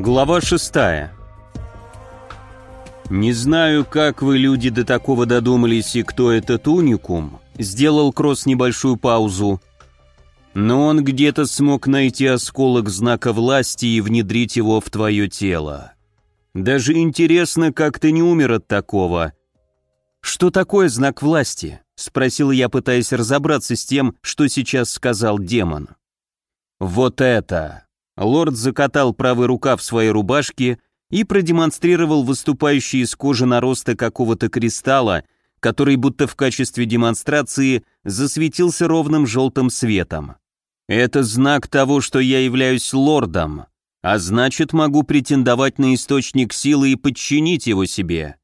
Глава шестая. Не знаю, как вы, люди, до такого додумались и кто этот уникум. Сделал Кросс небольшую паузу. Но он где-то смог найти осколок знака власти и внедрить его в твое тело. Даже интересно, как ты не умер от такого. Что такое знак власти? Спросил я, пытаясь разобраться с тем, что сейчас сказал демон. Вот это. Лорд закатал правый рукав своей рубашки и продемонстрировал выступающий из кожи наросты какого-то кристалла, который будто в качестве демонстрации засветился ровным желтым светом. Это знак того, что я являюсь лордом, а значит могу претендовать на источник силы и подчинить его себе.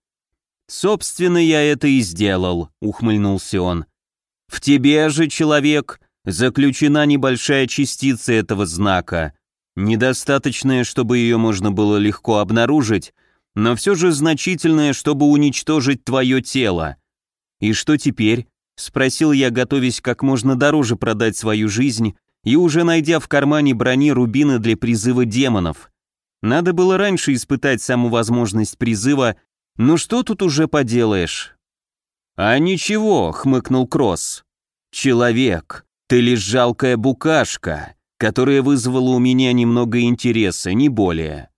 Собственно, я это и сделал, ухмыльнулся он. В тебе же, человек, заключена небольшая частица этого знака, недостаточная, чтобы ее можно было легко обнаружить, но все же значительная, чтобы уничтожить твое тело. И что теперь? Спросил я, готовясь как можно дороже продать свою жизнь и уже найдя в кармане брони рубины для призыва демонов. Надо было раньше испытать саму возможность призыва, но что тут уже поделаешь? А ничего, хмыкнул Кросс. Человек, ты лишь жалкая букашка, которая вызвала у меня немного интереса, не более.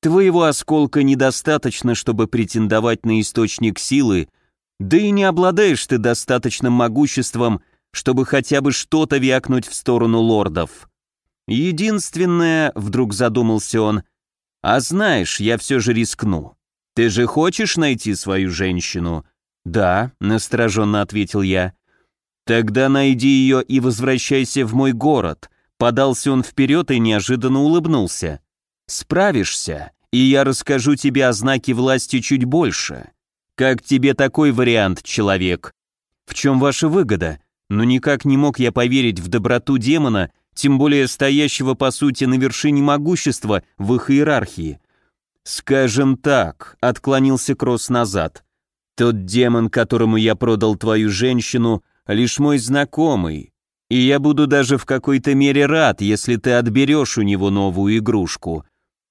Твоего осколка недостаточно, чтобы претендовать на источник силы, да и не обладаешь ты достаточным могуществом, чтобы хотя бы что-то вякнуть в сторону лордов. Единственное, вдруг задумался он, а знаешь, я все же рискну. Ты же хочешь найти свою женщину? Да, настороженно ответил я. Тогда найди ее и возвращайся в мой город, Подался он вперед и неожиданно улыбнулся. «Справишься, и я расскажу тебе о знаке власти чуть больше. Как тебе такой вариант, человек? В чем ваша выгода? Но никак не мог я поверить в доброту демона, тем более стоящего по сути на вершине могущества в их иерархии. «Скажем так», — отклонился Кросс назад, — «тот демон, которому я продал твою женщину, лишь мой знакомый, и я буду даже в какой-то мере рад, если ты отберешь у него новую игрушку.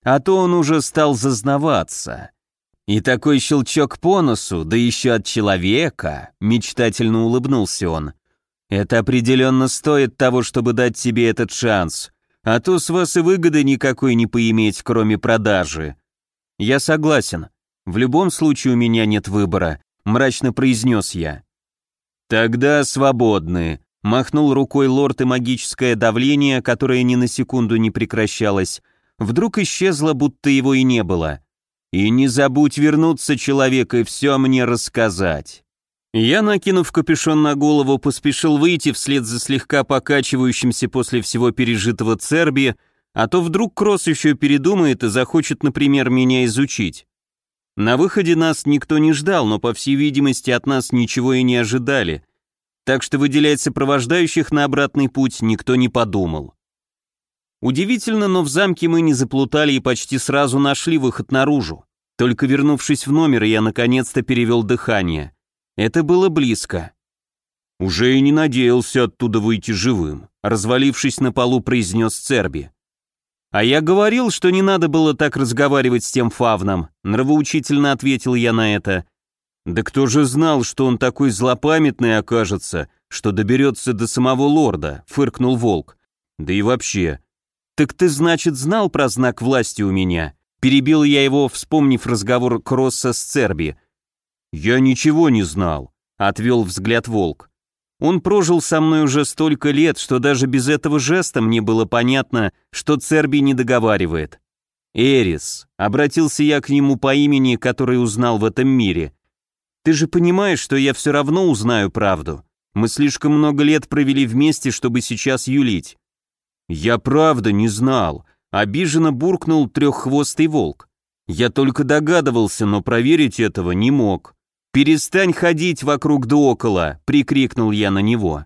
А то он уже стал зазнаваться. И такой щелчок по носу, да еще от человека, мечтательно улыбнулся он. Это определенно стоит того, чтобы дать тебе этот шанс. А то с вас и выгоды никакой не поиметь, кроме продажи. Я согласен. В любом случае у меня нет выбора, мрачно произнес я. Тогда свободны, Махнул рукой лорд и магическое давление, которое ни на секунду не прекращалось, вдруг исчезло, будто его и не было. «И не забудь вернуться, человек, и все мне рассказать». Я, накинув капюшон на голову, поспешил выйти вслед за слегка покачивающимся после всего пережитого Церби, а то вдруг Кросс еще передумает и захочет, например, меня изучить. На выходе нас никто не ждал, но, по всей видимости, от нас ничего и не ожидали так что выделять сопровождающих на обратный путь никто не подумал. Удивительно, но в замке мы не заплутали и почти сразу нашли выход наружу. Только вернувшись в номер, я наконец-то перевел дыхание. Это было близко. «Уже и не надеялся оттуда выйти живым», развалившись на полу, произнес Церби. «А я говорил, что не надо было так разговаривать с тем фавном», нравоучительно ответил я на это. Да кто же знал, что он такой злопамятный окажется, что доберется до самого лорда, фыркнул волк. Да и вообще. Так ты, значит, знал про знак власти у меня? Перебил я его, вспомнив разговор Кросса с Церби. Я ничего не знал, отвел взгляд волк. Он прожил со мной уже столько лет, что даже без этого жеста мне было понятно, что Церби не договаривает. Эрис, обратился я к нему по имени, который узнал в этом мире. Ты же понимаешь, что я все равно узнаю правду. Мы слишком много лет провели вместе, чтобы сейчас юлить». «Я правда не знал», — обиженно буркнул треххвостый волк. «Я только догадывался, но проверить этого не мог». «Перестань ходить вокруг да около», — прикрикнул я на него.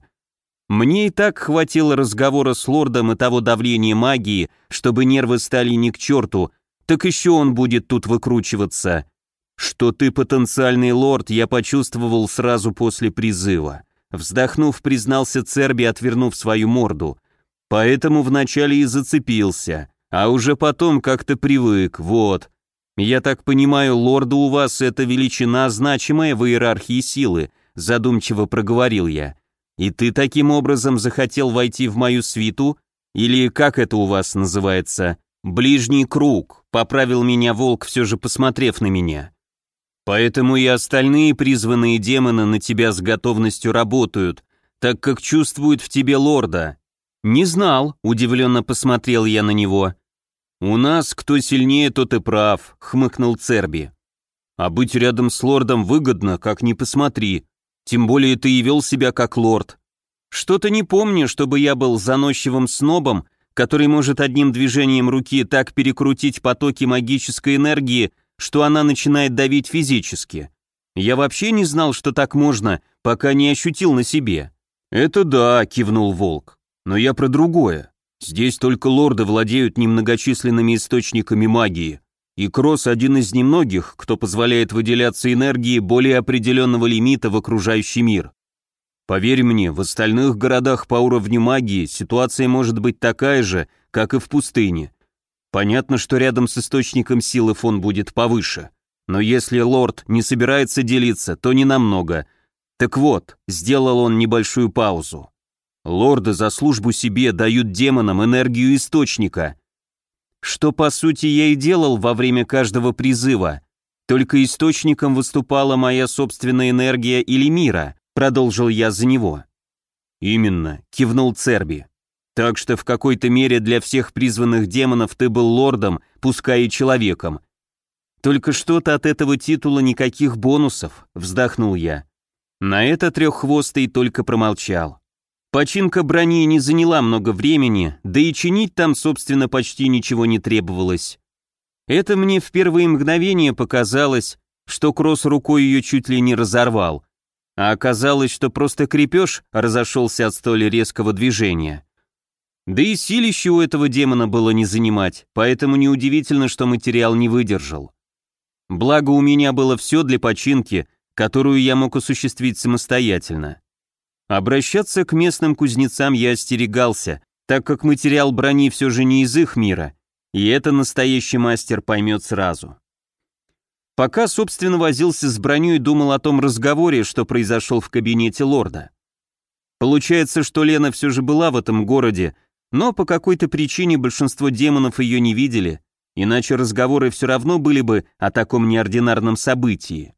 Мне и так хватило разговора с лордом и того давления магии, чтобы нервы стали не к черту, так еще он будет тут выкручиваться. Что ты потенциальный лорд, я почувствовал сразу после призыва. Вздохнув, признался Церби, отвернув свою морду. Поэтому вначале и зацепился, А уже потом как-то привык, вот. Я так понимаю, лорда у вас это величина, значимая в иерархии силы, задумчиво проговорил я. И ты таким образом захотел войти в мою свиту? Или как это у вас называется? Ближний круг, поправил меня волк, все же посмотрев на меня. Поэтому и остальные призванные демоны на тебя с готовностью работают, так как чувствуют в тебе лорда. Не знал, удивленно посмотрел я на него. У нас кто сильнее, тот и прав, хмыкнул Церби. А быть рядом с лордом выгодно, как ни посмотри. Тем более ты и вел себя как лорд. Что-то не помню, чтобы я был заносчивым снобом, который может одним движением руки так перекрутить потоки магической энергии, что она начинает давить физически. Я вообще не знал, что так можно, пока не ощутил на себе. «Это да», — кивнул Волк. «Но я про другое. Здесь только лорды владеют немногочисленными источниками магии. И Кросс один из немногих, кто позволяет выделяться энергии более определенного лимита в окружающий мир. Поверь мне, в остальных городах по уровню магии ситуация может быть такая же, как и в пустыне. Понятно, что рядом с источником силы фон будет повыше. Но если лорд не собирается делиться, то не намного. Так вот, сделал он небольшую паузу. Лорды за службу себе дают демонам энергию источника, что по сути я и делал во время каждого призыва. Только источником выступала моя собственная энергия или мира, продолжил я за него. Именно, кивнул Церби. Так что в какой-то мере для всех призванных демонов ты был лордом, пускай и человеком. Только что-то от этого титула никаких бонусов, вздохнул я. На это треххвостый только промолчал. Починка брони не заняла много времени, да и чинить там, собственно, почти ничего не требовалось. Это мне в первые мгновения показалось, что Кросс рукой ее чуть ли не разорвал, а оказалось, что просто крепеж разошелся от столь резкого движения. Да и силище у этого демона было не занимать, поэтому неудивительно, что материал не выдержал. Благо у меня было все для починки, которую я мог осуществить самостоятельно. Обращаться к местным кузнецам я остерегался, так как материал брони все же не из их мира, и это настоящий мастер поймет сразу. Пока, собственно, возился с броней думал о том разговоре, что произошел в кабинете лорда. Получается, что Лена все же была в этом городе, но по какой-то причине большинство демонов ее не видели, иначе разговоры все равно были бы о таком неординарном событии.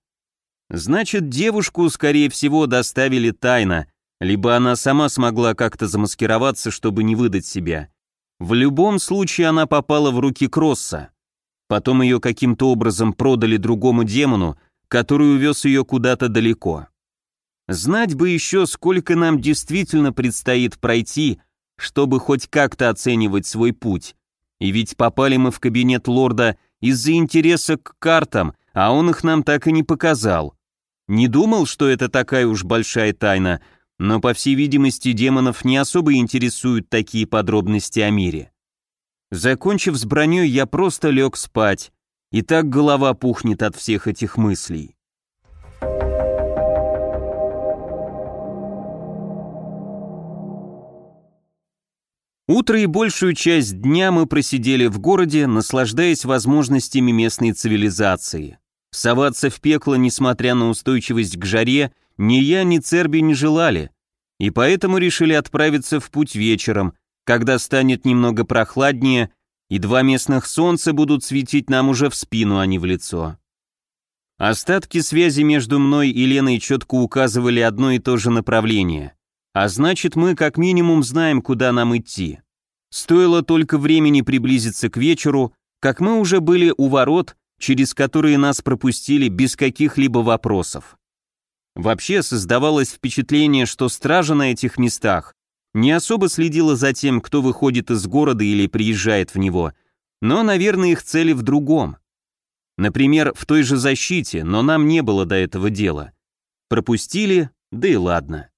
Значит, девушку, скорее всего, доставили тайно, либо она сама смогла как-то замаскироваться, чтобы не выдать себя. В любом случае она попала в руки Кросса. Потом ее каким-то образом продали другому демону, который увез ее куда-то далеко. Знать бы еще, сколько нам действительно предстоит пройти, чтобы хоть как-то оценивать свой путь. И ведь попали мы в кабинет лорда из-за интереса к картам, а он их нам так и не показал. Не думал, что это такая уж большая тайна, но, по всей видимости, демонов не особо интересуют такие подробности о мире. Закончив с броней, я просто лег спать, и так голова пухнет от всех этих мыслей. Утро и большую часть дня мы просидели в городе, наслаждаясь возможностями местной цивилизации. Соваться в пекло, несмотря на устойчивость к жаре, ни я, ни Церби не желали, и поэтому решили отправиться в путь вечером, когда станет немного прохладнее, и два местных солнца будут светить нам уже в спину, а не в лицо. Остатки связи между мной и Леной четко указывали одно и то же направление, а значит мы как минимум знаем, куда нам идти. Стоило только времени приблизиться к вечеру, как мы уже были у ворот, через которые нас пропустили без каких-либо вопросов. Вообще создавалось впечатление, что стража на этих местах не особо следила за тем, кто выходит из города или приезжает в него, но, наверное, их цели в другом. Например, в той же защите, но нам не было до этого дела. Пропустили, да и ладно.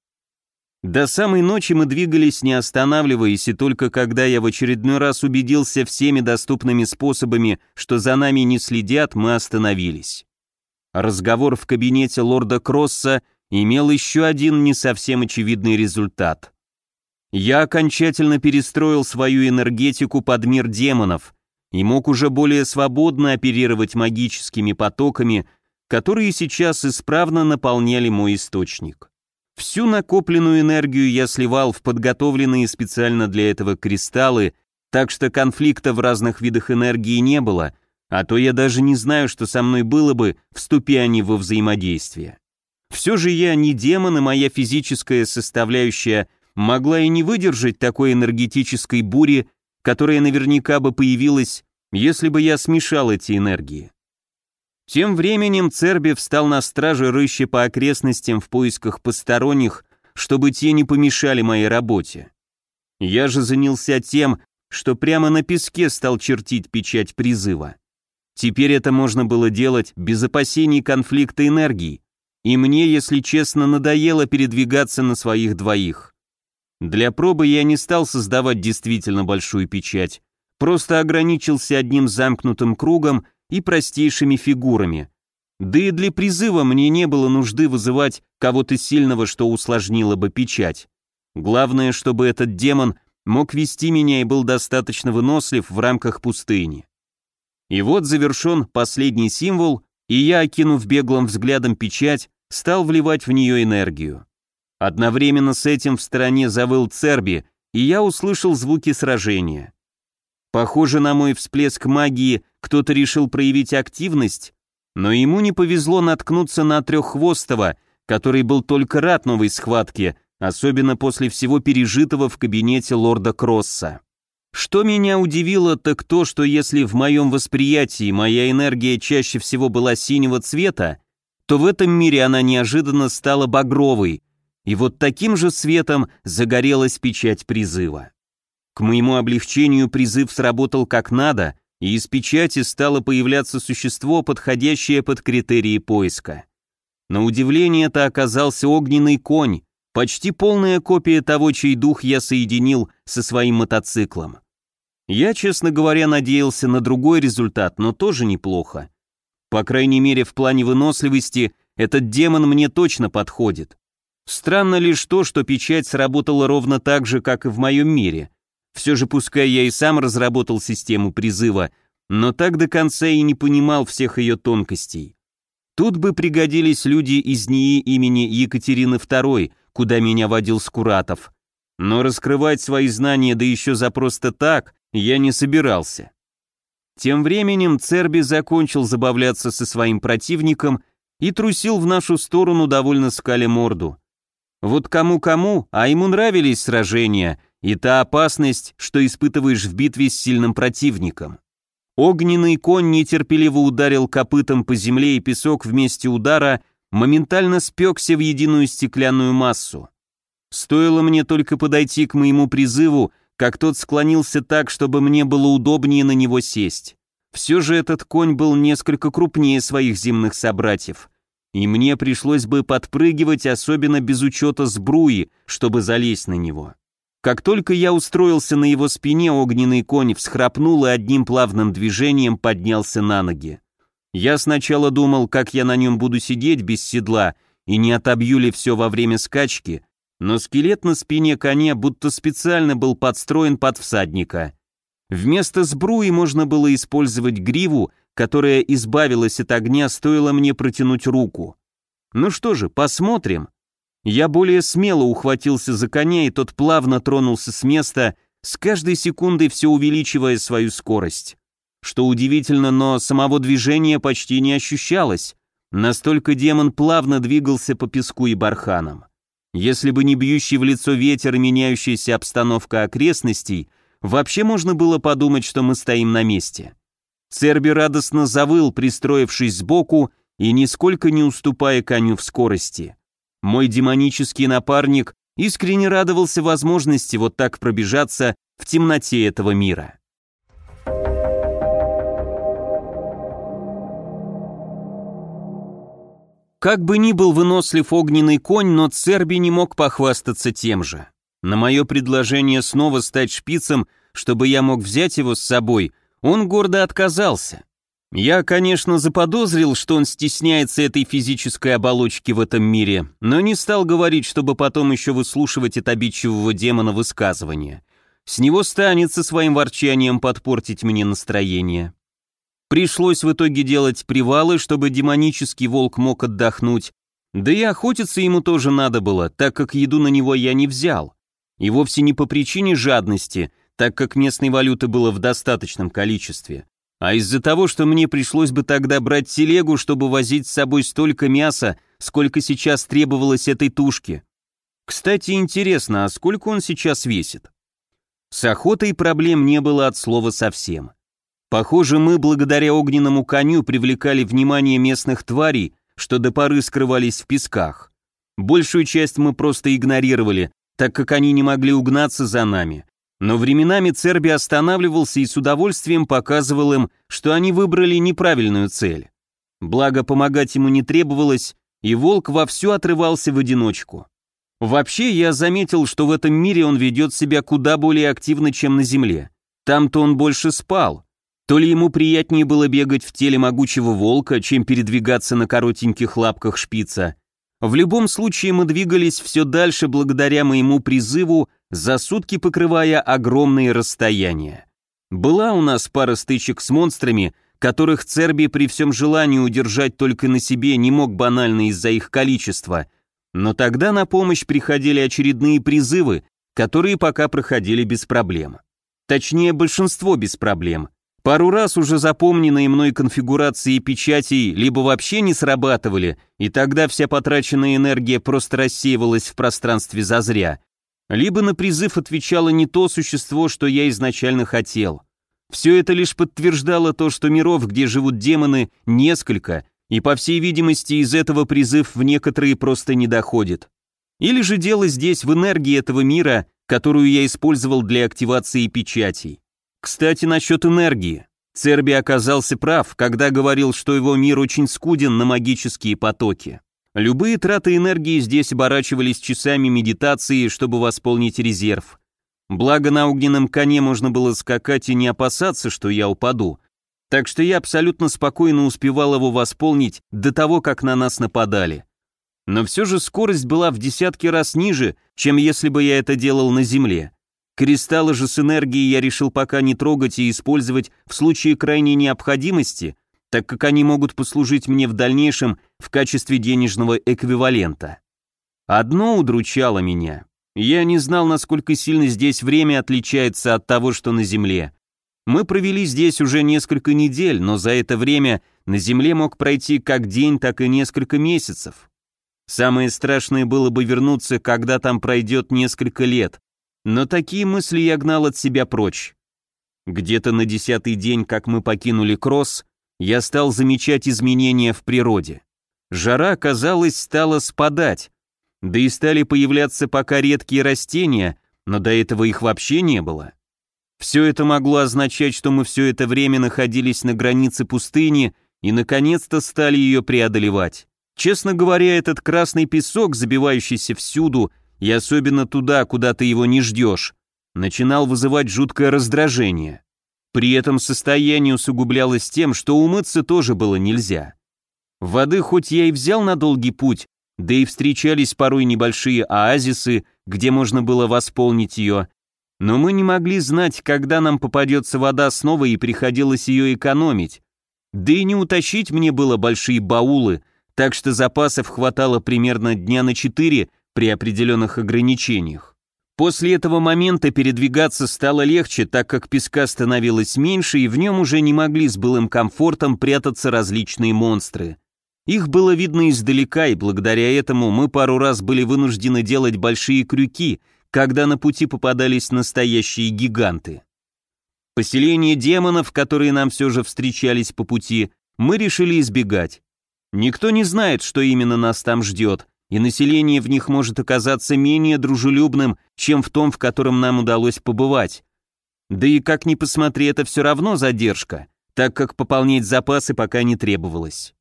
До самой ночи мы двигались, не останавливаясь, и только когда я в очередной раз убедился всеми доступными способами, что за нами не следят, мы остановились. Разговор в кабинете лорда Кросса имел еще один не совсем очевидный результат. Я окончательно перестроил свою энергетику под мир демонов и мог уже более свободно оперировать магическими потоками, которые сейчас исправно наполняли мой источник. Всю накопленную энергию я сливал в подготовленные специально для этого кристаллы, так что конфликта в разных видах энергии не было, а то я даже не знаю, что со мной было бы, вступи они во взаимодействие. Все же я не демон, и моя физическая составляющая могла и не выдержать такой энергетической бури, которая наверняка бы появилась, если бы я смешал эти энергии. Тем временем Церби встал на страже рыща по окрестностям в поисках посторонних, чтобы те не помешали моей работе. Я же занялся тем, что прямо на песке стал чертить печать призыва. Теперь это можно было делать без опасений конфликта энергий, и мне, если честно, надоело передвигаться на своих двоих. Для пробы я не стал создавать действительно большую печать, просто ограничился одним замкнутым кругом и простейшими фигурами. Да и для призыва мне не было нужды вызывать кого-то сильного, что усложнило бы печать. Главное, чтобы этот демон мог вести меня и был достаточно вынослив в рамках пустыни. И вот завершен последний символ, и я, окинув беглым взглядом печать, стал вливать в нее энергию. Одновременно с этим в стороне завыл Церби, и я услышал звуки сражения. Похоже на мой всплеск магии, кто-то решил проявить активность, но ему не повезло наткнуться на треххвостого, который был только рад новой схватке, особенно после всего пережитого в кабинете лорда Кросса. Что меня удивило, так то, что если в моем восприятии моя энергия чаще всего была синего цвета, то в этом мире она неожиданно стала багровой, и вот таким же светом загорелась печать призыва. К моему облегчению призыв сработал как надо, и из печати стало появляться существо, подходящее под критерии поиска. На удивление это оказался огненный конь, Почти полная копия того, чей дух я соединил со своим мотоциклом. Я, честно говоря, надеялся на другой результат, но тоже неплохо. По крайней мере, в плане выносливости этот демон мне точно подходит. Странно лишь то, что печать сработала ровно так же, как и в моем мире. Все же пускай я и сам разработал систему призыва, но так до конца и не понимал всех ее тонкостей. Тут бы пригодились люди из НИИ имени Екатерины II, куда меня водил Скуратов. Но раскрывать свои знания, да еще за просто так, я не собирался. Тем временем Церби закончил забавляться со своим противником и трусил в нашу сторону довольно скаля морду. Вот кому-кому, а ему нравились сражения и та опасность, что испытываешь в битве с сильным противником. Огненный конь нетерпеливо ударил копытом по земле, и песок вместе удара моментально спекся в единую стеклянную массу. Стоило мне только подойти к моему призыву, как тот склонился так, чтобы мне было удобнее на него сесть. Все же этот конь был несколько крупнее своих земных собратьев, и мне пришлось бы подпрыгивать, особенно без учета сбруи, чтобы залезть на него. Как только я устроился на его спине, огненный конь всхрапнул и одним плавным движением поднялся на ноги. Я сначала думал, как я на нем буду сидеть без седла и не отобью ли все во время скачки, но скелет на спине коня будто специально был подстроен под всадника. Вместо сбруи можно было использовать гриву, которая избавилась от огня, стоило мне протянуть руку. Ну что же, посмотрим. Я более смело ухватился за коня, и тот плавно тронулся с места, с каждой секундой все увеличивая свою скорость. Что удивительно, но самого движения почти не ощущалось. Настолько демон плавно двигался по песку и барханам. Если бы не бьющий в лицо ветер и меняющаяся обстановка окрестностей, вообще можно было подумать, что мы стоим на месте. Церби радостно завыл, пристроившись сбоку и нисколько не уступая коню в скорости. Мой демонический напарник искренне радовался возможности вот так пробежаться в темноте этого мира. Как бы ни был вынослив огненный конь, но Церби не мог похвастаться тем же. На мое предложение снова стать шпицем, чтобы я мог взять его с собой, он гордо отказался. Я, конечно, заподозрил, что он стесняется этой физической оболочки в этом мире, но не стал говорить, чтобы потом еще выслушивать от обидчивого демона высказывания. С него станется своим ворчанием подпортить мне настроение. Пришлось в итоге делать привалы, чтобы демонический волк мог отдохнуть, да и охотиться ему тоже надо было, так как еду на него я не взял. И вовсе не по причине жадности, так как местной валюты было в достаточном количестве а из-за того, что мне пришлось бы тогда брать телегу, чтобы возить с собой столько мяса, сколько сейчас требовалось этой тушке. Кстати, интересно, а сколько он сейчас весит? С охотой проблем не было от слова совсем. Похоже, мы благодаря огненному коню привлекали внимание местных тварей, что до поры скрывались в песках. Большую часть мы просто игнорировали, так как они не могли угнаться за нами, но временами Церби останавливался и с удовольствием показывал им, что они выбрали неправильную цель. Благо, помогать ему не требовалось, и волк вовсю отрывался в одиночку. Вообще, я заметил, что в этом мире он ведет себя куда более активно, чем на Земле. Там-то он больше спал. То ли ему приятнее было бегать в теле могучего волка, чем передвигаться на коротеньких лапках шпица. В любом случае мы двигались все дальше благодаря моему призыву за сутки покрывая огромные расстояния. Была у нас пара стычек с монстрами, которых Церби при всем желании удержать только на себе не мог банально из-за их количества, но тогда на помощь приходили очередные призывы, которые пока проходили без проблем. Точнее, большинство без проблем. Пару раз уже запомненные мной конфигурации печатей либо вообще не срабатывали, и тогда вся потраченная энергия просто рассеивалась в пространстве зазря, либо на призыв отвечало не то существо, что я изначально хотел. Все это лишь подтверждало то, что миров, где живут демоны, несколько, и по всей видимости из этого призыв в некоторые просто не доходит. Или же дело здесь в энергии этого мира, которую я использовал для активации печатей. Кстати, насчет энергии. Церби оказался прав, когда говорил, что его мир очень скуден на магические потоки. Любые траты энергии здесь оборачивались часами медитации, чтобы восполнить резерв. Благо на огненном коне можно было скакать и не опасаться, что я упаду. Так что я абсолютно спокойно успевал его восполнить до того, как на нас нападали. Но все же скорость была в десятки раз ниже, чем если бы я это делал на земле. Кристаллы же с энергией я решил пока не трогать и использовать в случае крайней необходимости, так как они могут послужить мне в дальнейшем в качестве денежного эквивалента. Одно удручало меня. Я не знал, насколько сильно здесь время отличается от того, что на Земле. Мы провели здесь уже несколько недель, но за это время на Земле мог пройти как день, так и несколько месяцев. Самое страшное было бы вернуться, когда там пройдет несколько лет, но такие мысли я гнал от себя прочь. Где-то на десятый день, как мы покинули Кросс, я стал замечать изменения в природе. Жара, казалось, стала спадать, да и стали появляться пока редкие растения, но до этого их вообще не было. Все это могло означать, что мы все это время находились на границе пустыни и наконец-то стали ее преодолевать. Честно говоря, этот красный песок, забивающийся всюду, и особенно туда, куда ты его не ждешь, начинал вызывать жуткое раздражение. При этом состояние усугублялось тем, что умыться тоже было нельзя. Воды хоть я и взял на долгий путь, да и встречались порой небольшие оазисы, где можно было восполнить ее, но мы не могли знать, когда нам попадется вода снова и приходилось ее экономить. Да и не утащить мне было большие баулы, так что запасов хватало примерно дня на четыре при определенных ограничениях. После этого момента передвигаться стало легче, так как песка становилось меньше, и в нем уже не могли с былым комфортом прятаться различные монстры. Их было видно издалека, и благодаря этому мы пару раз были вынуждены делать большие крюки, когда на пути попадались настоящие гиганты. Поселение демонов, которые нам все же встречались по пути, мы решили избегать. Никто не знает, что именно нас там ждет, и население в них может оказаться менее дружелюбным, чем в том, в котором нам удалось побывать. Да и как ни посмотри, это все равно задержка, так как пополнять запасы пока не требовалось.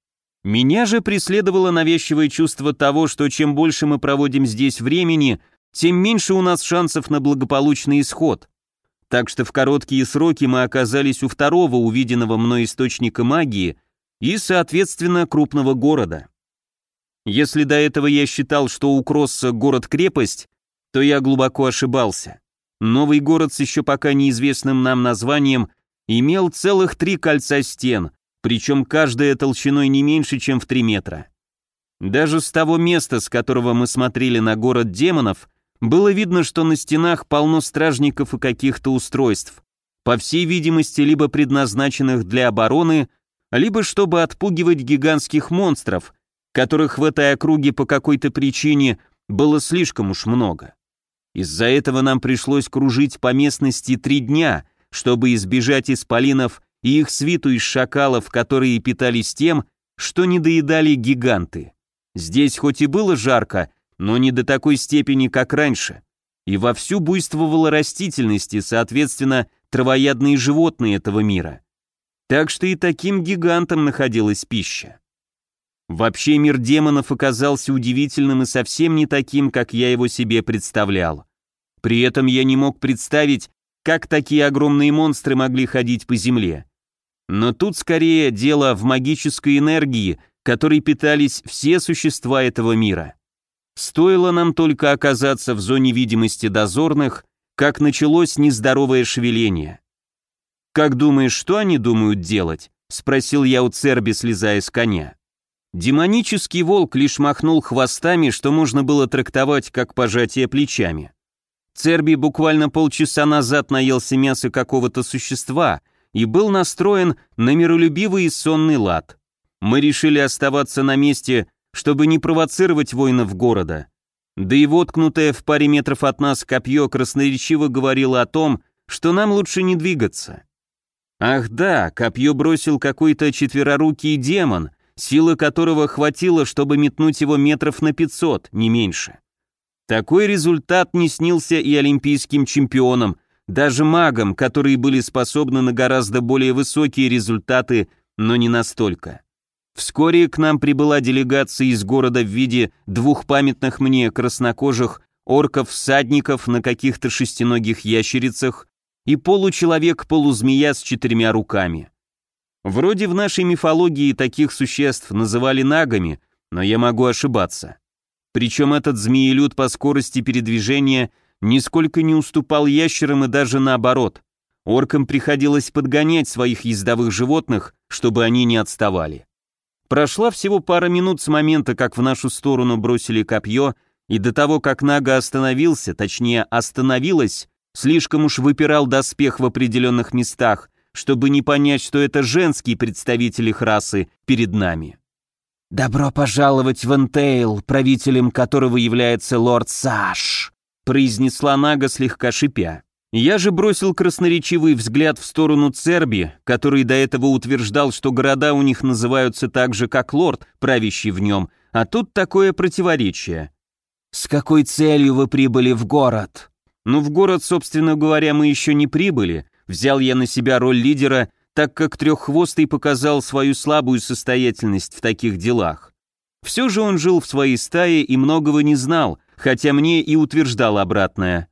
Меня же преследовало навязчивое чувство того, что чем больше мы проводим здесь времени, тем меньше у нас шансов на благополучный исход. так что в короткие сроки мы оказались у второго увиденного мной источника магии и, соответственно, крупного города. Если до этого я считал, что у Кросса город-крепость, то я глубоко ошибался. Новый город с еще пока неизвестным нам названием имел целых три кольца стен, причем каждая толщиной не меньше, чем в три метра. Даже с того места, с которого мы смотрели на город демонов, было видно, что на стенах полно стражников и каких-то устройств, по всей видимости, либо предназначенных для обороны, либо чтобы отпугивать гигантских монстров, которых в этой округе по какой-то причине было слишком уж много. Из-за этого нам пришлось кружить по местности три дня, чтобы избежать исполинов и их свиту из шакалов, которые питались тем, что не доедали гиганты. Здесь хоть и было жарко, но не до такой степени, как раньше. И вовсю буйствовала растительность и, соответственно, травоядные животные этого мира. Так что и таким гигантам находилась пища. Вообще мир демонов оказался удивительным и совсем не таким, как я его себе представлял. При этом я не мог представить, как такие огромные монстры могли ходить по земле. Но тут скорее дело в магической энергии, которой питались все существа этого мира. Стоило нам только оказаться в зоне видимости дозорных, как началось нездоровое шевеление. «Как думаешь, что они думают делать?» — спросил я у Церби, слезая с коня. Демонический волк лишь махнул хвостами, что можно было трактовать как пожатие плечами. Церби буквально полчаса назад наелся мяса какого-то существа и был настроен на миролюбивый и сонный лад. Мы решили оставаться на месте, чтобы не провоцировать воинов города. Да и воткнутое в паре метров от нас копье красноречиво говорило о том, что нам лучше не двигаться. Ах да, копье бросил какой-то четверорукий демон, силы которого хватило, чтобы метнуть его метров на 500, не меньше. Такой результат не снился и олимпийским чемпионам, даже магам, которые были способны на гораздо более высокие результаты, но не настолько. Вскоре к нам прибыла делегация из города в виде двух памятных мне краснокожих орков-всадников на каких-то шестиногих ящерицах и получеловек-полузмея с четырьмя руками. Вроде в нашей мифологии таких существ называли нагами, но я могу ошибаться. Причем этот змеелюд по скорости передвижения нисколько не уступал ящерам и даже наоборот. Оркам приходилось подгонять своих ездовых животных, чтобы они не отставали. Прошла всего пара минут с момента, как в нашу сторону бросили копье, и до того, как Нага остановился, точнее остановилась, слишком уж выпирал доспех в определенных местах, чтобы не понять, что это женский представитель их расы перед нами. «Добро пожаловать в Энтейл, правителем которого является лорд Саш», произнесла Нага слегка шипя. Я же бросил красноречивый взгляд в сторону Церби, который до этого утверждал, что города у них называются так же, как лорд, правящий в нем, а тут такое противоречие. «С какой целью вы прибыли в город?» «Ну, в город, собственно говоря, мы еще не прибыли. Взял я на себя роль лидера, так как Треххвостый показал свою слабую состоятельность в таких делах. Все же он жил в своей стае и многого не знал, хотя мне и утверждал обратное.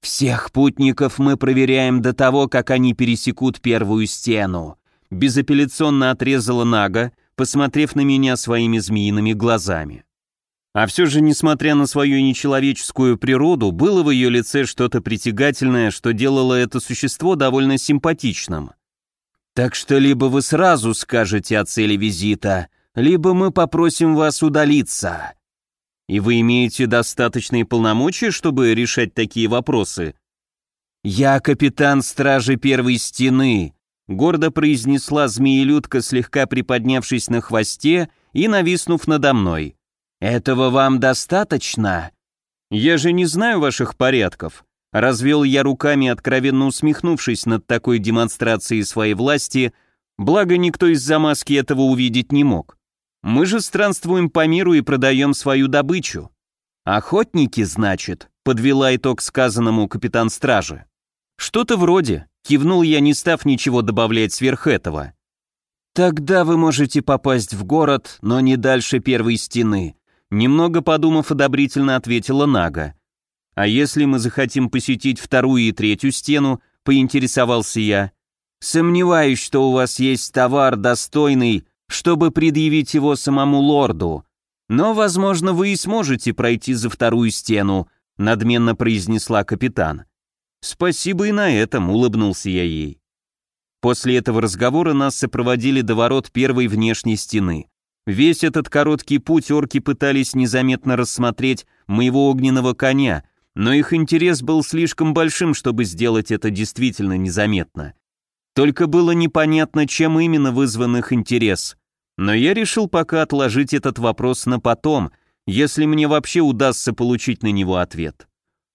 «Всех путников мы проверяем до того, как они пересекут первую стену», безапелляционно отрезала Нага, посмотрев на меня своими змеиными глазами. А все же, несмотря на свою нечеловеческую природу, было в ее лице что-то притягательное, что делало это существо довольно симпатичным. Так что либо вы сразу скажете о цели визита, либо мы попросим вас удалиться. И вы имеете достаточные полномочия, чтобы решать такие вопросы? Я капитан стражи первой стены, гордо произнесла змеелюдка, слегка приподнявшись на хвосте и нависнув надо мной. Этого вам достаточно? Я же не знаю ваших порядков. Развел я руками, откровенно усмехнувшись над такой демонстрацией своей власти, благо никто из-за маски этого увидеть не мог. Мы же странствуем по миру и продаем свою добычу. Охотники, значит, подвела итог сказанному капитан стражи. Что-то вроде, кивнул я, не став ничего добавлять сверх этого. Тогда вы можете попасть в город, но не дальше первой стены. Немного подумав, одобрительно ответила Нага. А если мы захотим посетить вторую и третью стену, поинтересовался я. Сомневаюсь, что у вас есть товар достойный, чтобы предъявить его самому лорду. Но, возможно, вы и сможете пройти за вторую стену, надменно произнесла капитан. Спасибо и на этом, улыбнулся я ей. После этого разговора нас сопроводили до ворот первой внешней стены. Весь этот короткий путь орки пытались незаметно рассмотреть моего огненного коня, но их интерес был слишком большим, чтобы сделать это действительно незаметно. Только было непонятно, чем именно вызван их интерес. Но я решил пока отложить этот вопрос на потом, если мне вообще удастся получить на него ответ.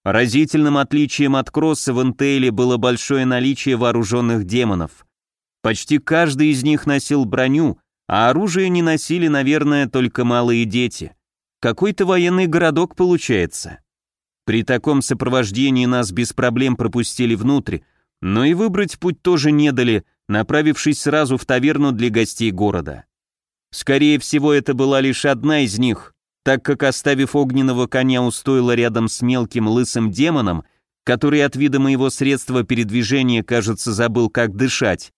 Разительным отличием от Кросса в Интейле было большое наличие вооруженных демонов. Почти каждый из них носил броню, а оружие не носили, наверное, только малые дети. Какой-то военный городок получается. При таком сопровождении нас без проблем пропустили внутрь, но и выбрать путь тоже не дали, направившись сразу в таверну для гостей города. Скорее всего, это была лишь одна из них, так как, оставив огненного коня у рядом с мелким лысым демоном, который от вида моего средства передвижения, кажется, забыл, как дышать,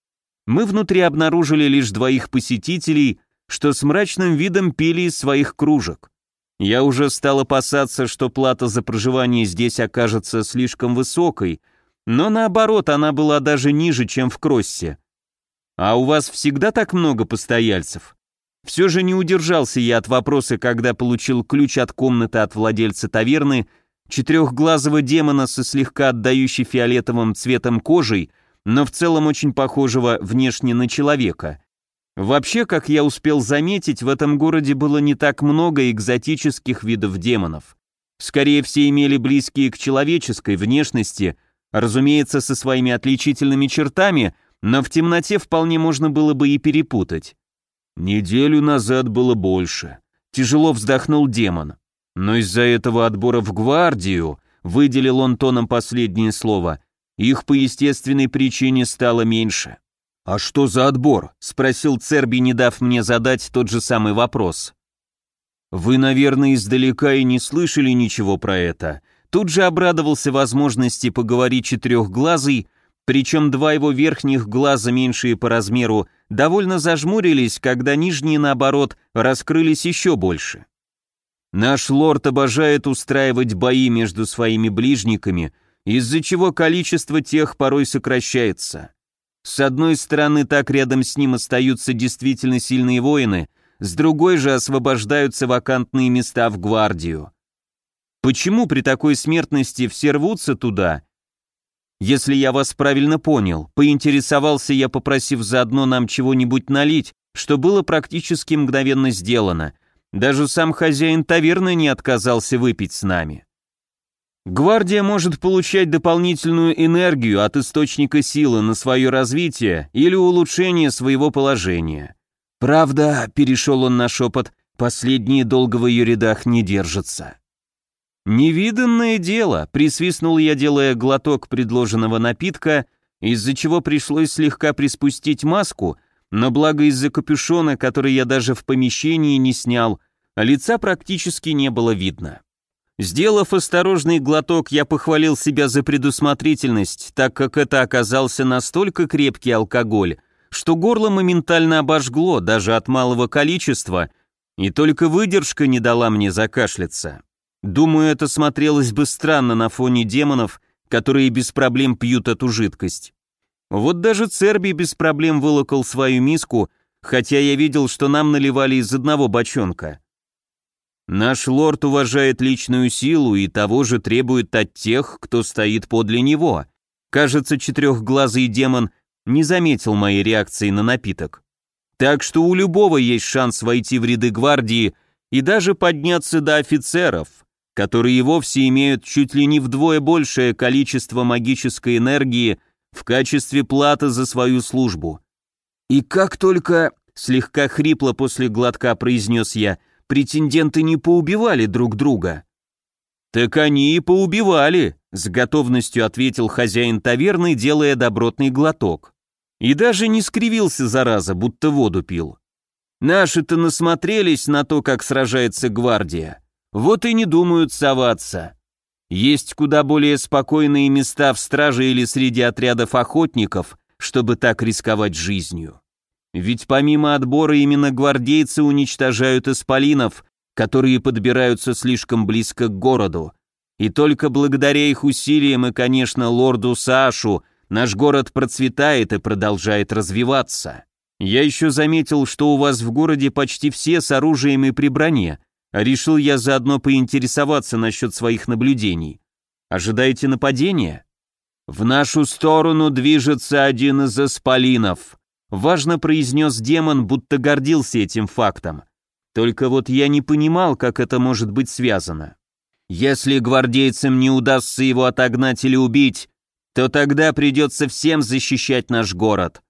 мы внутри обнаружили лишь двоих посетителей, что с мрачным видом пили из своих кружек. Я уже стал опасаться, что плата за проживание здесь окажется слишком высокой, но наоборот, она была даже ниже, чем в Кроссе. А у вас всегда так много постояльцев? Все же не удержался я от вопроса, когда получил ключ от комнаты от владельца таверны, четырехглазого демона со слегка отдающей фиолетовым цветом кожей, но в целом очень похожего внешне на человека. Вообще, как я успел заметить, в этом городе было не так много экзотических видов демонов. Скорее все имели близкие к человеческой внешности, разумеется, со своими отличительными чертами, но в темноте вполне можно было бы и перепутать. Неделю назад было больше. Тяжело вздохнул демон. Но из-за этого отбора в гвардию, выделил он тоном последнее слово, их по естественной причине стало меньше. «А что за отбор?» — спросил Церби, не дав мне задать тот же самый вопрос. «Вы, наверное, издалека и не слышали ничего про это», Тут же обрадовался возможности поговорить четырехглазый, причем два его верхних глаза, меньшие по размеру, довольно зажмурились, когда нижние, наоборот, раскрылись еще больше. Наш лорд обожает устраивать бои между своими ближниками, из-за чего количество тех порой сокращается. С одной стороны, так рядом с ним остаются действительно сильные воины, с другой же освобождаются вакантные места в гвардию. Почему при такой смертности все рвутся туда? Если я вас правильно понял, поинтересовался я, попросив заодно нам чего-нибудь налить, что было практически мгновенно сделано. Даже сам хозяин таверны не отказался выпить с нами. Гвардия может получать дополнительную энергию от источника силы на свое развитие или улучшение своего положения. Правда, перешел он на шепот, последние долго в ее рядах не держатся. «Невиданное дело», — присвистнул я, делая глоток предложенного напитка, из-за чего пришлось слегка приспустить маску, но благо из-за капюшона, который я даже в помещении не снял, лица практически не было видно. Сделав осторожный глоток, я похвалил себя за предусмотрительность, так как это оказался настолько крепкий алкоголь, что горло моментально обожгло даже от малого количества, и только выдержка не дала мне закашляться. Думаю, это смотрелось бы странно на фоне демонов, которые без проблем пьют эту жидкость. Вот даже Церби без проблем вылокал свою миску, хотя я видел, что нам наливали из одного бочонка. Наш лорд уважает личную силу и того же требует от тех, кто стоит подле него. Кажется, четырехглазый демон не заметил моей реакции на напиток. Так что у любого есть шанс войти в ряды гвардии и даже подняться до офицеров которые вовсе имеют чуть ли не вдвое большее количество магической энергии в качестве платы за свою службу. И как только, слегка хрипло после глотка произнес я, претенденты не поубивали друг друга. Так они и поубивали, с готовностью ответил хозяин таверны, делая добротный глоток. И даже не скривился, зараза, будто воду пил. Наши-то насмотрелись на то, как сражается гвардия. Вот и не думают соваться. Есть куда более спокойные места в страже или среди отрядов охотников, чтобы так рисковать жизнью. Ведь помимо отбора именно гвардейцы уничтожают исполинов, которые подбираются слишком близко к городу. И только благодаря их усилиям и, конечно, лорду Сашу наш город процветает и продолжает развиваться. Я еще заметил, что у вас в городе почти все с оружием и при броне, Решил я заодно поинтересоваться насчет своих наблюдений. Ожидаете нападения? В нашу сторону движется один из исполинов. Важно произнес демон, будто гордился этим фактом. Только вот я не понимал, как это может быть связано. Если гвардейцам не удастся его отогнать или убить, то тогда придется всем защищать наш город.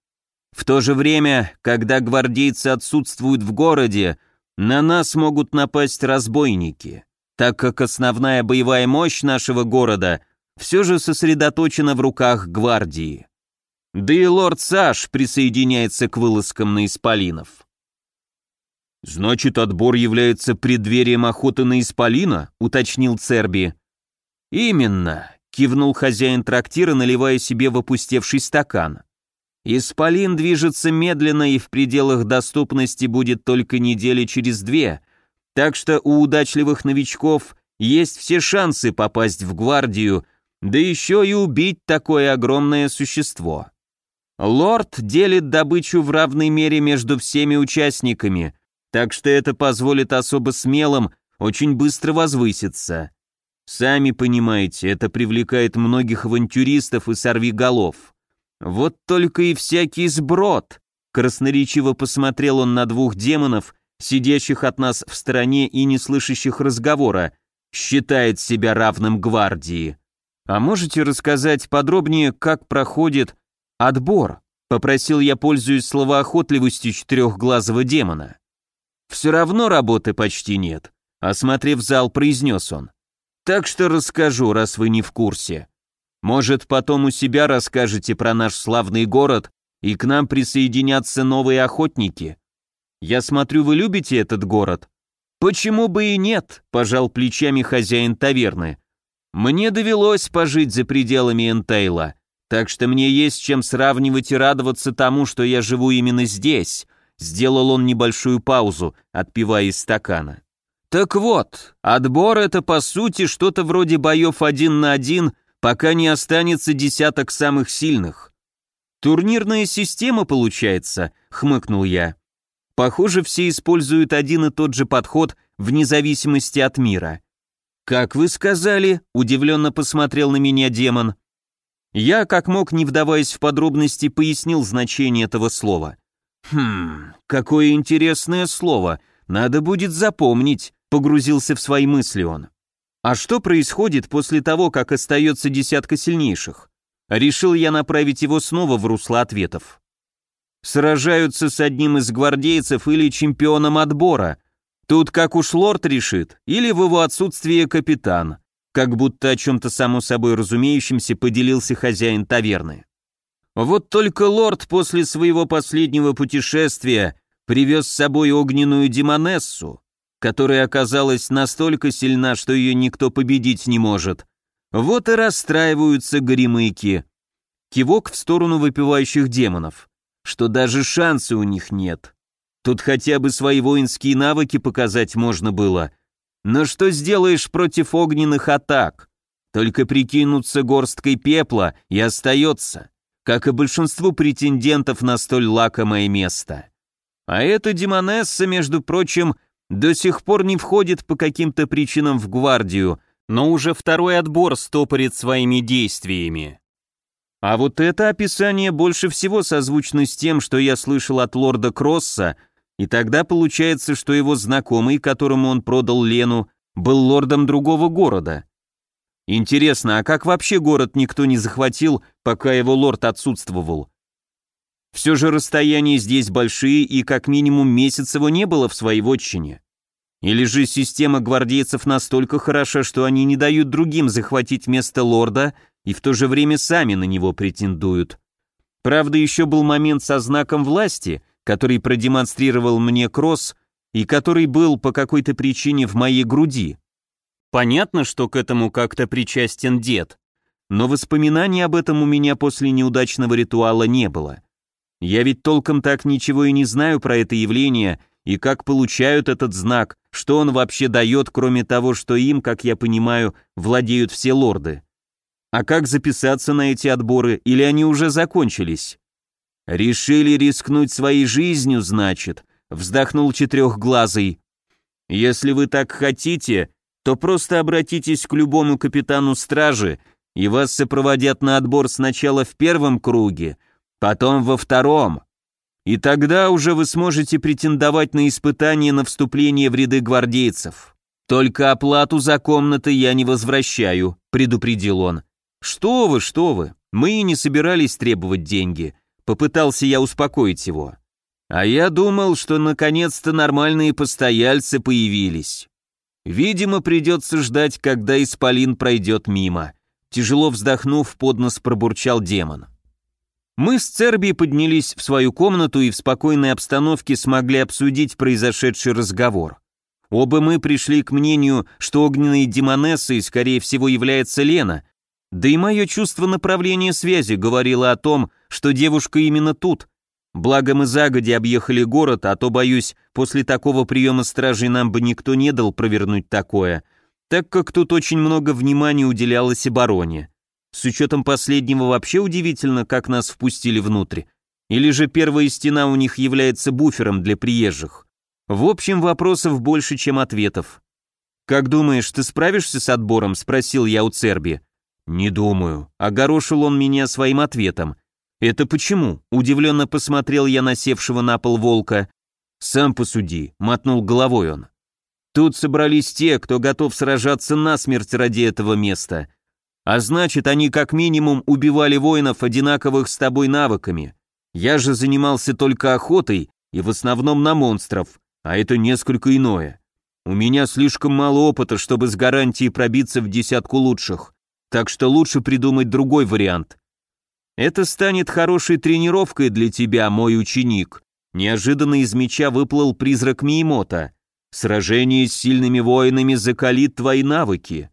В то же время, когда гвардейцы отсутствуют в городе, на нас могут напасть разбойники, так как основная боевая мощь нашего города все же сосредоточена в руках гвардии. Да и лорд Саш присоединяется к вылазкам на исполинов. «Значит, отбор является преддверием охоты на исполина?» — уточнил Церби. «Именно», — кивнул хозяин трактира, наливая себе в опустевший стакан. Исполин движется медленно и в пределах доступности будет только недели через две, так что у удачливых новичков есть все шансы попасть в гвардию, да еще и убить такое огромное существо. Лорд делит добычу в равной мере между всеми участниками, так что это позволит особо смелым очень быстро возвыситься. Сами понимаете, это привлекает многих авантюристов и сорвиголов. Вот только и всякий сброд. Красноречиво посмотрел он на двух демонов, сидящих от нас в стороне и не слышащих разговора, считает себя равным гвардии. А можете рассказать подробнее, как проходит отбор? Попросил я, пользуясь словоохотливостью четырехглазого демона. Все равно работы почти нет, осмотрев зал, произнес он. Так что расскажу, раз вы не в курсе. Может, потом у себя расскажете про наш славный город, и к нам присоединятся новые охотники? Я смотрю, вы любите этот город? Почему бы и нет, пожал плечами хозяин таверны. Мне довелось пожить за пределами Энтейла, так что мне есть чем сравнивать и радоваться тому, что я живу именно здесь. Сделал он небольшую паузу, отпивая из стакана. Так вот, отбор это по сути что-то вроде боев один на один пока не останется десяток самых сильных. Турнирная система получается, хмыкнул я. Похоже, все используют один и тот же подход вне зависимости от мира. Как вы сказали, удивленно посмотрел на меня демон. Я, как мог, не вдаваясь в подробности, пояснил значение этого слова. Хм, какое интересное слово, надо будет запомнить, погрузился в свои мысли он. А что происходит после того, как остается десятка сильнейших? Решил я направить его снова в русло ответов. Сражаются с одним из гвардейцев или чемпионом отбора. Тут как уж лорд решит, или в его отсутствие капитан. Как будто о чем-то само собой разумеющемся поделился хозяин таверны. Вот только лорд после своего последнего путешествия привез с собой огненную демонессу, которая оказалась настолько сильна, что ее никто победить не может. Вот и расстраиваются горемыки. Кивок в сторону выпивающих демонов, что даже шанса у них нет. Тут хотя бы свои воинские навыки показать можно было. Но что сделаешь против огненных атак? Только прикинуться горсткой пепла и остается, как и большинству претендентов на столь лакомое место. А эта демонесса, между прочим, до сих пор не входит по каким-то причинам в гвардию, но уже второй отбор стопорит своими действиями. А вот это описание больше всего созвучно с тем, что я слышал от лорда Кросса, и тогда получается, что его знакомый, которому он продал Лену, был лордом другого города. Интересно, а как вообще город никто не захватил, пока его лорд отсутствовал? Все же расстояния здесь большие, и как минимум месяц его не было в своей вотчине. Или же система гвардейцев настолько хороша, что они не дают другим захватить место лорда и в то же время сами на него претендуют. Правда, еще был момент со знаком власти, который продемонстрировал мне Кросс и который был по какой-то причине в моей груди. Понятно, что к этому как-то причастен дед, но воспоминаний об этом у меня после неудачного ритуала не было. Я ведь толком так ничего и не знаю про это явление и как получают этот знак, что он вообще дает, кроме того, что им, как я понимаю, владеют все лорды. А как записаться на эти отборы, или они уже закончились? Решили рискнуть своей жизнью, значит, вздохнул четырехглазый. Если вы так хотите, то просто обратитесь к любому капитану стражи, и вас сопроводят на отбор сначала в первом круге, потом во втором. И тогда уже вы сможете претендовать на испытание на вступление в ряды гвардейцев. Только оплату за комнаты я не возвращаю, предупредил он. Что вы, что вы? Мы и не собирались требовать деньги. Попытался я успокоить его. А я думал, что наконец-то нормальные постояльцы появились. Видимо, придется ждать, когда Исполин пройдет мимо. Тяжело вздохнув, под нос пробурчал демон. Мы с Церби поднялись в свою комнату и в спокойной обстановке смогли обсудить произошедший разговор. Оба мы пришли к мнению, что огненной демонессой, скорее всего, является Лена, да и мое чувство направления связи говорило о том, что девушка именно тут. Благо мы загоди объехали город, а то, боюсь, после такого приема стражей нам бы никто не дал провернуть такое, так как тут очень много внимания уделялось обороне. С учетом последнего вообще удивительно, как нас впустили внутрь. Или же первая стена у них является буфером для приезжих. В общем, вопросов больше, чем ответов. «Как думаешь, ты справишься с отбором?» – спросил я у Церби. «Не думаю», – огорошил он меня своим ответом. «Это почему?» – удивленно посмотрел я на севшего на пол волка. «Сам посуди», – мотнул головой он. «Тут собрались те, кто готов сражаться насмерть ради этого места. А значит, они как минимум убивали воинов одинаковых с тобой навыками. Я же занимался только охотой и в основном на монстров, а это несколько иное. У меня слишком мало опыта, чтобы с гарантией пробиться в десятку лучших, так что лучше придумать другой вариант. Это станет хорошей тренировкой для тебя, мой ученик. Неожиданно из меча выплыл призрак Миемота. Сражение с сильными воинами закалит твои навыки.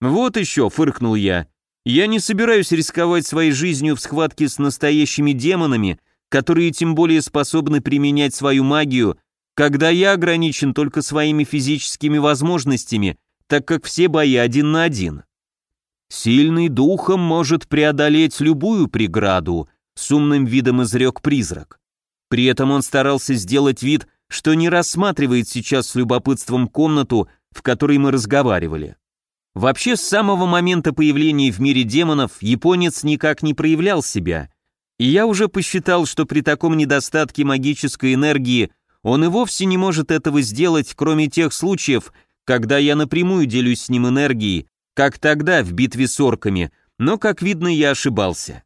«Вот еще», — фыркнул я. «Я не собираюсь рисковать своей жизнью в схватке с настоящими демонами, которые тем более способны применять свою магию, когда я ограничен только своими физическими возможностями, так как все бои один на один». «Сильный духом может преодолеть любую преграду», — с умным видом изрек призрак. При этом он старался сделать вид, что не рассматривает сейчас с любопытством комнату, в которой мы разговаривали. Вообще, с самого момента появления в мире демонов японец никак не проявлял себя. И я уже посчитал, что при таком недостатке магической энергии он и вовсе не может этого сделать, кроме тех случаев, когда я напрямую делюсь с ним энергией, как тогда в битве с орками, но, как видно, я ошибался.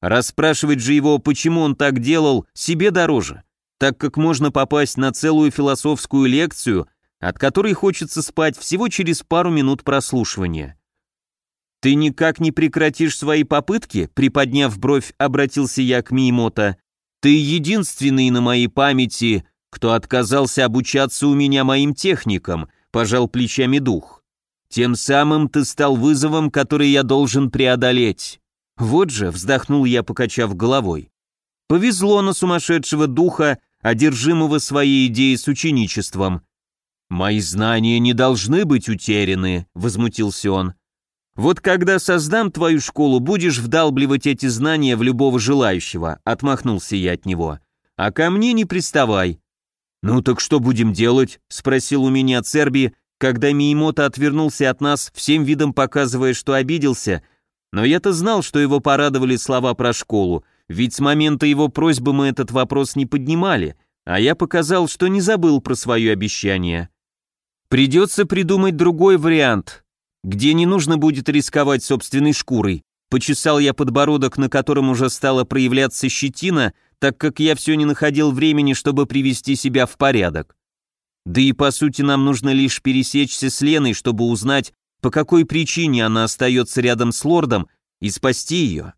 Расспрашивать же его, почему он так делал, себе дороже, так как можно попасть на целую философскую лекцию, от которой хочется спать всего через пару минут прослушивания. «Ты никак не прекратишь свои попытки?» Приподняв бровь, обратился я к Миемота. «Ты единственный на моей памяти, кто отказался обучаться у меня моим техникам», пожал плечами дух. «Тем самым ты стал вызовом, который я должен преодолеть». «Вот же», — вздохнул я, покачав головой. «Повезло на сумасшедшего духа, одержимого своей идеей с ученичеством. «Мои знания не должны быть утеряны», — возмутился он. «Вот когда создам твою школу, будешь вдалбливать эти знания в любого желающего», — отмахнулся я от него. «А ко мне не приставай». «Ну так что будем делать?» — спросил у меня Церби, когда Миемота отвернулся от нас, всем видом показывая, что обиделся, но я-то знал, что его порадовали слова про школу, ведь с момента его просьбы мы этот вопрос не поднимали, а я показал, что не забыл про свое обещание. Придется придумать другой вариант, где не нужно будет рисковать собственной шкурой. Почесал я подбородок, на котором уже стала проявляться щетина, так как я все не находил времени, чтобы привести себя в порядок. Да и по сути нам нужно лишь пересечься с Леной, чтобы узнать, по какой причине она остается рядом с лордом, и спасти ее.